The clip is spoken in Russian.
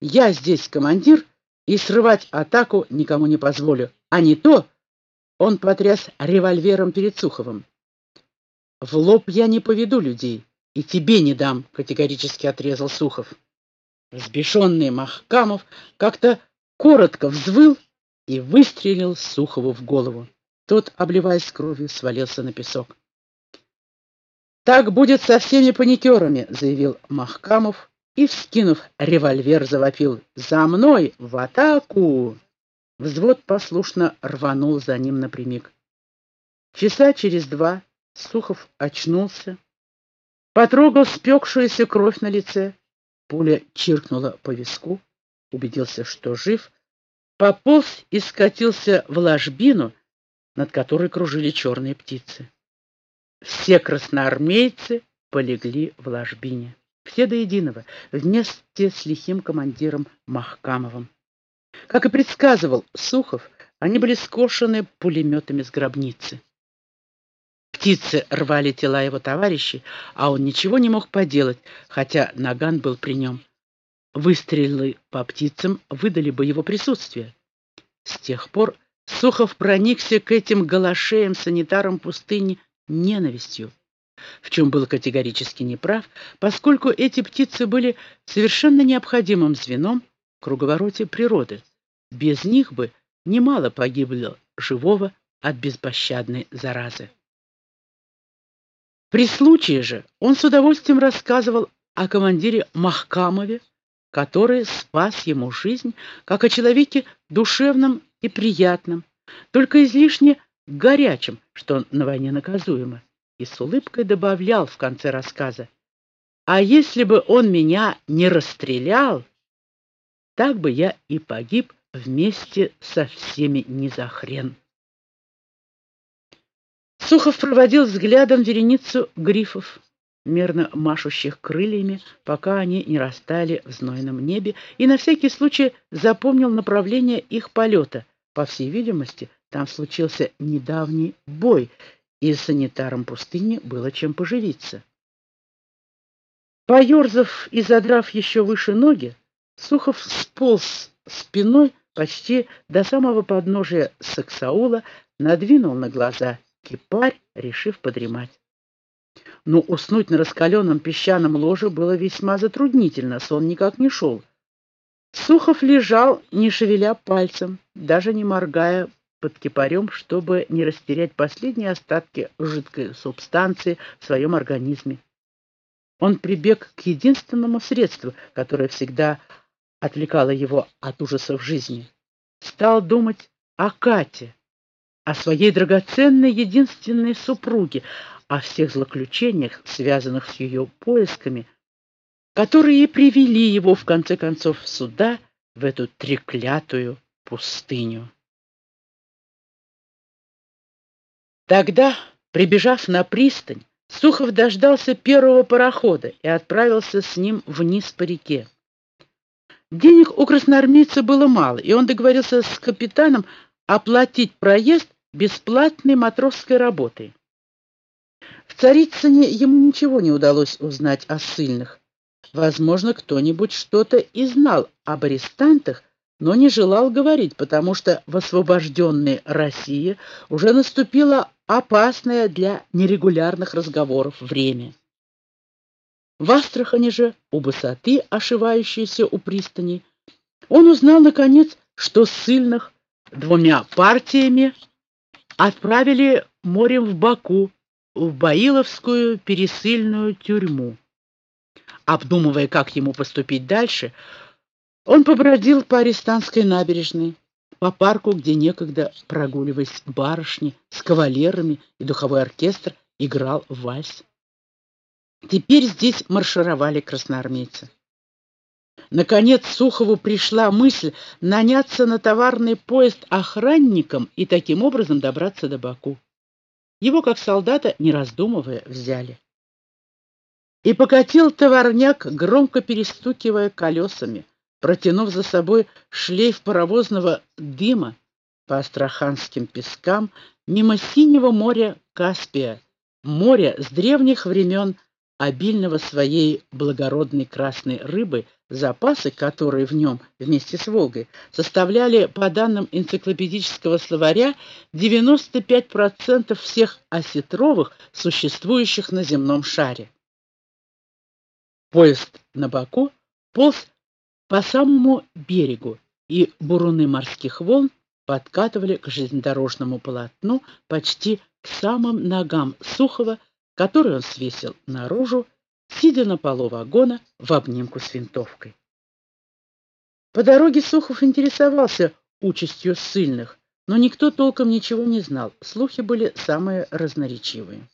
Я здесь командир, и срывать атаку никому не позволю. А не то, он потряс револьвером перед Суховым. В лоб я не поведу людей, и тебе не дам, категорически отрезал Сухов. Взбешенный Махкамов как-то коротко взвыл и выстрелил Сухову в голову. Тот, обливаясь кровью, свалился на песок. «Так будет со всеми паникерами», — заявил Махкамов и, вскинув револьвер, завопил «За мной! В атаку!» Взвод послушно рванул за ним напрямик. Часа через два Сухов очнулся, потрогал спекшуюся кровь на лице, пуля чиркнула по виску, убедился, что жив, пополз и скатился в ложбину, над которой кружили черные птицы. Все красноармейцы полегли в ложбине. Все до единого, вместе с лихим командиром Махкамовым. Как и предсказывал Сухов, они были скошены пулеметами с гробницы. Птицы рвали тела его товарищей, а он ничего не мог поделать, хотя наган был при нем. Выстрелы по птицам выдали бы его присутствие. С тех пор Сухов проникся к этим галашеям-санитарам пустыни ненавистью, в чем был категорически неправ, поскольку эти птицы были совершенно необходимым звеном в круговороте природы. Без них бы немало погибло живого от беспощадной заразы. При случае же он с удовольствием рассказывал о командире Махкамове, который спас ему жизнь, как о человеке душевном и приятном, только излишне горячим, что на войне наказуемо, и с улыбкой добавлял в конце рассказа, «А если бы он меня не расстрелял, так бы я и погиб вместе со всеми не за хрен». Сухов проводил взглядом вереницу грифов, мерно машущих крыльями, пока они не растали в знойном небе, и на всякий случай запомнил направление их полета. По всей видимости, там случился недавний бой, и санитарам пустыни было чем поживиться. Поерзав и задрав еще выше ноги, Сухов сполз спиной почти до самого подножия Саксаула, надвинул на глаза кипарь, решив подремать. Но уснуть на раскаленном песчаном ложе было весьма затруднительно, сон никак не шел. Сухов лежал, не шевеля пальцем, даже не моргая под кипарем, чтобы не растерять последние остатки жидкой субстанции в своем организме. Он прибег к единственному средству, которое всегда отвлекало его от ужасов жизни. Стал думать о Кате, о своей драгоценной единственной супруге, о всех злоключениях, связанных с ее поисками, которые привели его, в конце концов, сюда, в эту треклятую пустыню. Тогда, прибежав на пристань, Сухов дождался первого парохода и отправился с ним вниз по реке. Денег у красноармейца было мало, и он договорился с капитаном оплатить проезд бесплатной матросской работой. В Царицыне ему ничего не удалось узнать о ссыльных. Возможно, кто-нибудь что-то и знал об арестантах, но не желал говорить, потому что в освобожденной России уже наступило опасное для нерегулярных разговоров время. В Астрахани же, у высоты, ошивающейся у пристани, он узнал, наконец, что ссыльных двумя партиями отправили морем в Баку, в Баиловскую пересыльную тюрьму. Обдумывая, как ему поступить дальше, он побродил по арестантской набережной, по парку, где некогда прогуливались барышни с кавалерами, и духовой оркестр играл вальс. Теперь здесь маршировали красноармейцы. Наконец Сухову пришла мысль наняться на товарный поезд охранником и таким образом добраться до Баку. Его, как солдата, не раздумывая, взяли. И покатил товарняк, громко перестукивая колесами, протянув за собой шлейф паровозного дыма по астраханским пескам мимо синего моря Каспия, моря с древних времен обильного своей благородной красной рыбы, Запасы, которые в нем вместе с Волгой составляли, по данным энциклопедического словаря, 95% всех осетровых, существующих на земном шаре. Поезд на боку полз по самому берегу, и буруны морских волн подкатывали к железнодорожному полотну почти к самым ногам Сухова, который он свесил наружу сидя на полу вагона в обнимку с винтовкой. По дороге Сухов интересовался участью ссыльных, но никто толком ничего не знал, слухи были самые разноречивые.